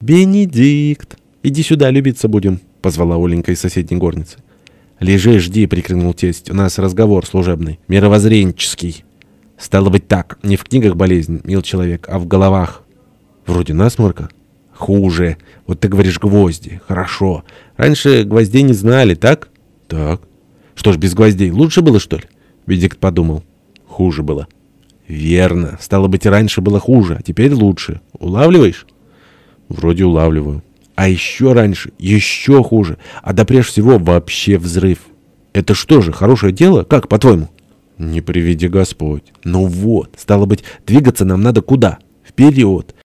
«Бенедикт, иди сюда, любиться будем», — позвала Оленька из соседней горницы. «Лежи, жди», — прикрикнул тесть. «У нас разговор служебный, мировоззренческий». «Стало быть так, не в книгах болезнь, мил человек, а в головах». «Вроде насморка». «Хуже. Вот ты говоришь гвозди. Хорошо. Раньше гвоздей не знали, так?» «Так». «Что ж, без гвоздей лучше было, что ли?» Бенедикт подумал. «Хуже было». «Верно. Стало быть, раньше было хуже, а теперь лучше. Улавливаешь?» Вроде улавливаю. А еще раньше, еще хуже. А да прежде всего вообще взрыв. Это что же, хорошее дело? Как, по-твоему? Не приведи Господь. Ну вот, стало быть, двигаться нам надо куда? Вперед.